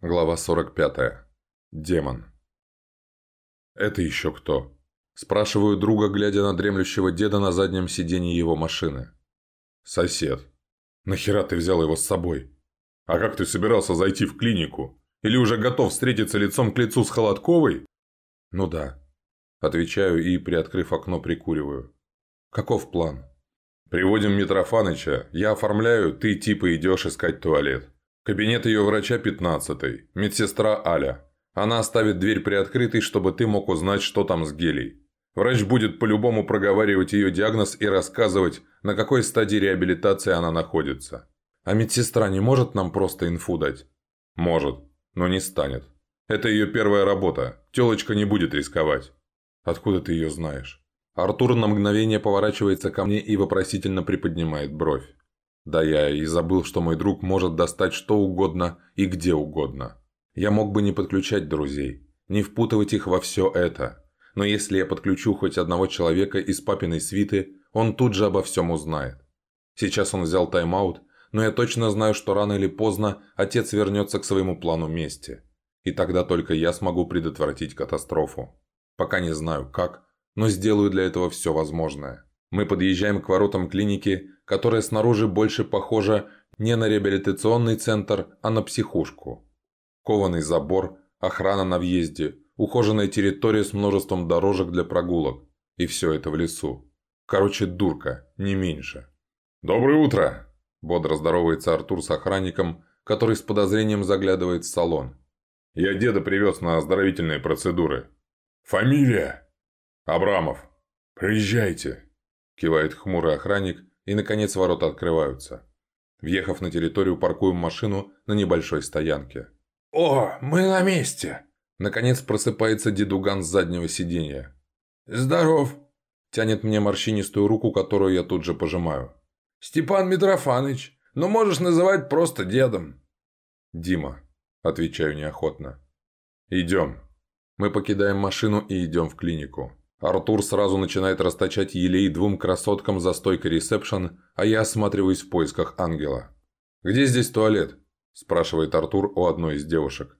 Глава 45. Демон. «Это еще кто?» Спрашиваю друга, глядя на дремлющего деда на заднем сиденье его машины. «Сосед. Нахера ты взял его с собой? А как ты собирался зайти в клинику? Или уже готов встретиться лицом к лицу с Холодковой?» «Ну да». Отвечаю и, приоткрыв окно, прикуриваю. «Каков план?» «Приводим Митрофаныча. Я оформляю, ты типа идешь искать туалет. Кабинет ее врача 15 медсестра Аля. Она оставит дверь приоткрытой, чтобы ты мог узнать, что там с гелей. Врач будет по-любому проговаривать ее диагноз и рассказывать, на какой стадии реабилитации она находится. А медсестра не может нам просто инфу дать? Может, но не станет. Это ее первая работа. Телочка не будет рисковать. Откуда ты ее знаешь? Артур на мгновение поворачивается ко мне и вопросительно приподнимает бровь. Да я и забыл, что мой друг может достать что угодно и где угодно. Я мог бы не подключать друзей, не впутывать их во все это. Но если я подключу хоть одного человека из папиной свиты, он тут же обо всем узнает. Сейчас он взял тайм-аут, но я точно знаю, что рано или поздно отец вернется к своему плану мести. И тогда только я смогу предотвратить катастрофу. Пока не знаю как, но сделаю для этого все возможное. Мы подъезжаем к воротам клиники, которая снаружи больше похожа не на реабилитационный центр, а на психушку. Кованый забор, охрана на въезде, ухоженная территория с множеством дорожек для прогулок. И все это в лесу. Короче, дурка, не меньше. «Доброе утро!» – бодро здоровается Артур с охранником, который с подозрением заглядывает в салон. «Я деда привез на оздоровительные процедуры». «Фамилия?» «Абрамов». «Приезжайте», – кивает хмурый охранник и, наконец, ворота открываются. Въехав на территорию, паркуем машину на небольшой стоянке. «О, мы на месте!» Наконец просыпается дедуган с заднего сиденья. «Здоров!» Тянет мне морщинистую руку, которую я тут же пожимаю. «Степан Митрофаныч, но можешь называть просто дедом». «Дима», – отвечаю неохотно. «Идем». Мы покидаем машину и идем в клинику. Артур сразу начинает расточать елей двум красоткам за стойкой ресепшн, а я осматриваюсь в поисках ангела. «Где здесь туалет?» – спрашивает Артур у одной из девушек.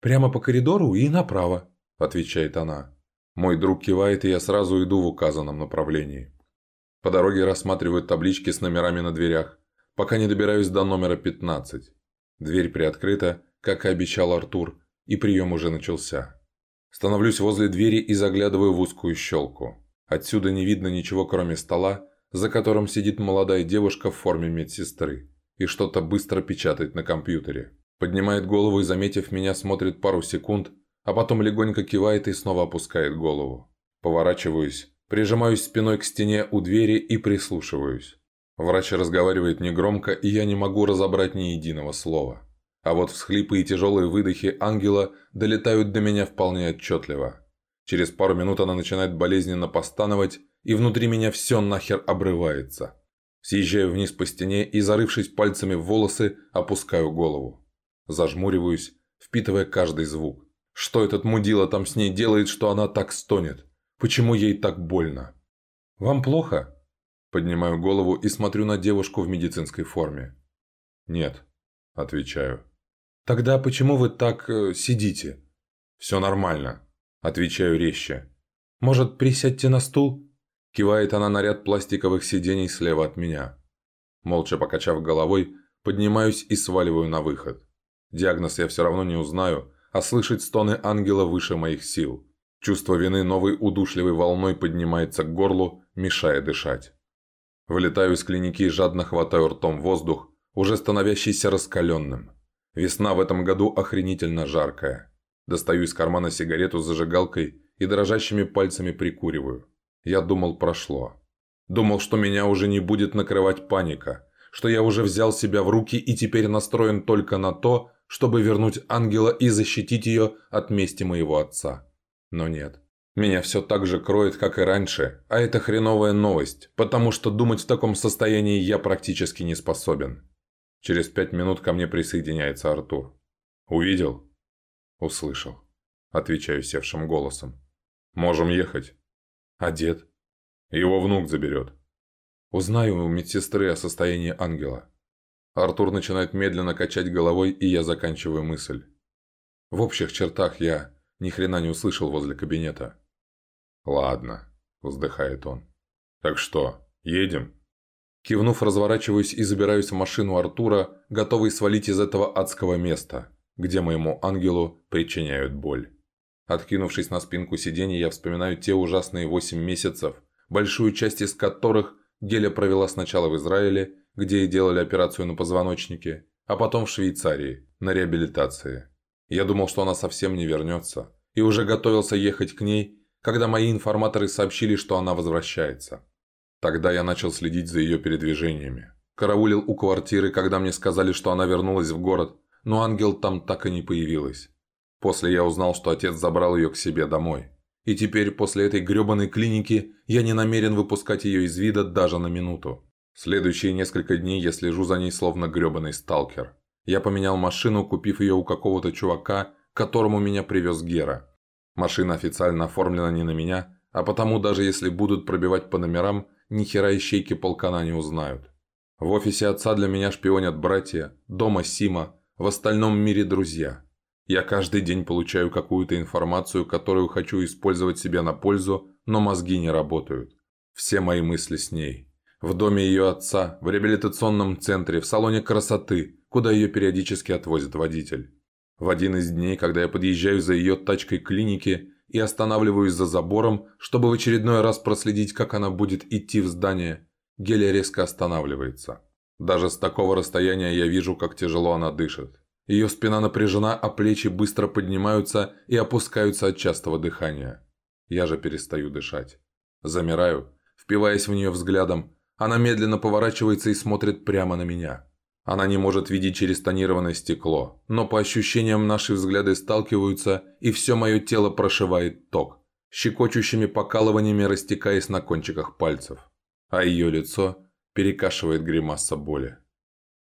«Прямо по коридору и направо», – отвечает она. Мой друг кивает, и я сразу иду в указанном направлении. По дороге рассматриваю таблички с номерами на дверях, пока не добираюсь до номера 15. Дверь приоткрыта, как и обещал Артур, и прием уже начался. Становлюсь возле двери и заглядываю в узкую щелку. Отсюда не видно ничего, кроме стола, за которым сидит молодая девушка в форме медсестры и что-то быстро печатает на компьютере. Поднимает голову и, заметив меня, смотрит пару секунд, а потом легонько кивает и снова опускает голову. Поворачиваюсь, прижимаюсь спиной к стене у двери и прислушиваюсь. Врач разговаривает негромко, и я не могу разобрать ни единого слова. А вот всхлипы и тяжелые выдохи ангела долетают до меня вполне отчетливо. Через пару минут она начинает болезненно постановать, и внутри меня все нахер обрывается. Съезжаю вниз по стене и, зарывшись пальцами в волосы, опускаю голову. Зажмуриваюсь, впитывая каждый звук. Что этот мудила там с ней делает, что она так стонет? Почему ей так больно? «Вам плохо?» Поднимаю голову и смотрю на девушку в медицинской форме. «Нет», – отвечаю. «Тогда почему вы так э, сидите?» «Все нормально», – отвечаю резче. «Может, присядьте на стул?» Кивает она на ряд пластиковых сидений слева от меня. Молча покачав головой, поднимаюсь и сваливаю на выход. Диагноз я все равно не узнаю, а слышать стоны ангела выше моих сил. Чувство вины новой удушливой волной поднимается к горлу, мешая дышать. Вылетаю из клиники и жадно хватаю ртом воздух, уже становящийся раскаленным. Весна в этом году охренительно жаркая. Достаю из кармана сигарету с зажигалкой и дрожащими пальцами прикуриваю. Я думал, прошло. Думал, что меня уже не будет накрывать паника, что я уже взял себя в руки и теперь настроен только на то, чтобы вернуть ангела и защитить ее от мести моего отца. Но нет. Меня все так же кроет, как и раньше, а это хреновая новость, потому что думать в таком состоянии я практически не способен. Через пять минут ко мне присоединяется Артур. «Увидел?» «Услышал», – отвечаю севшим голосом. «Можем ехать». «А дед?» «Его внук заберет». «Узнаю у медсестры о состоянии ангела». Артур начинает медленно качать головой, и я заканчиваю мысль. В общих чертах я ни хрена не услышал возле кабинета. «Ладно», – вздыхает он. «Так что, едем?» Кивнув, разворачиваюсь и забираюсь в машину Артура, готовый свалить из этого адского места, где моему ангелу причиняют боль. Откинувшись на спинку сиденья, я вспоминаю те ужасные восемь месяцев, большую часть из которых Геля провела сначала в Израиле, где ей делали операцию на позвоночнике, а потом в Швейцарии, на реабилитации. Я думал, что она совсем не вернется, и уже готовился ехать к ней, когда мои информаторы сообщили, что она возвращается. Тогда я начал следить за ее передвижениями. Караулил у квартиры, когда мне сказали, что она вернулась в город, но ангел там так и не появилась. После я узнал, что отец забрал ее к себе домой. И теперь, после этой гребаной клиники, я не намерен выпускать ее из вида даже на минуту. Следующие несколько дней я слежу за ней словно гребаный сталкер. Я поменял машину, купив ее у какого-то чувака, которому меня привез Гера. Машина официально оформлена не на меня, а потому даже если будут пробивать по номерам, ни хера ищейки полкана не узнают. В офисе отца для меня шпионят братья, дома Сима, в остальном мире друзья. Я каждый день получаю какую-то информацию, которую хочу использовать себе на пользу, но мозги не работают. Все мои мысли с ней. В доме ее отца, в реабилитационном центре, в салоне красоты, куда ее периодически отвозит водитель. В один из дней, когда я подъезжаю за ее тачкой к клинике и останавливаюсь за забором, чтобы в очередной раз проследить, как она будет идти в здание, Геля резко останавливается. Даже с такого расстояния я вижу, как тяжело она дышит. Ее спина напряжена, а плечи быстро поднимаются и опускаются от частого дыхания. Я же перестаю дышать. Замираю, впиваясь в нее взглядом. Она медленно поворачивается и смотрит прямо на меня. Она не может видеть через тонированное стекло, но по ощущениям наши взгляды сталкиваются, и все мое тело прошивает ток, щекочущими покалываниями растекаясь на кончиках пальцев. А ее лицо перекашивает гримаса боли.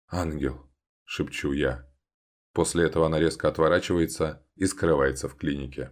«Ангел», – шепчу я. После этого она резко отворачивается и скрывается в клинике.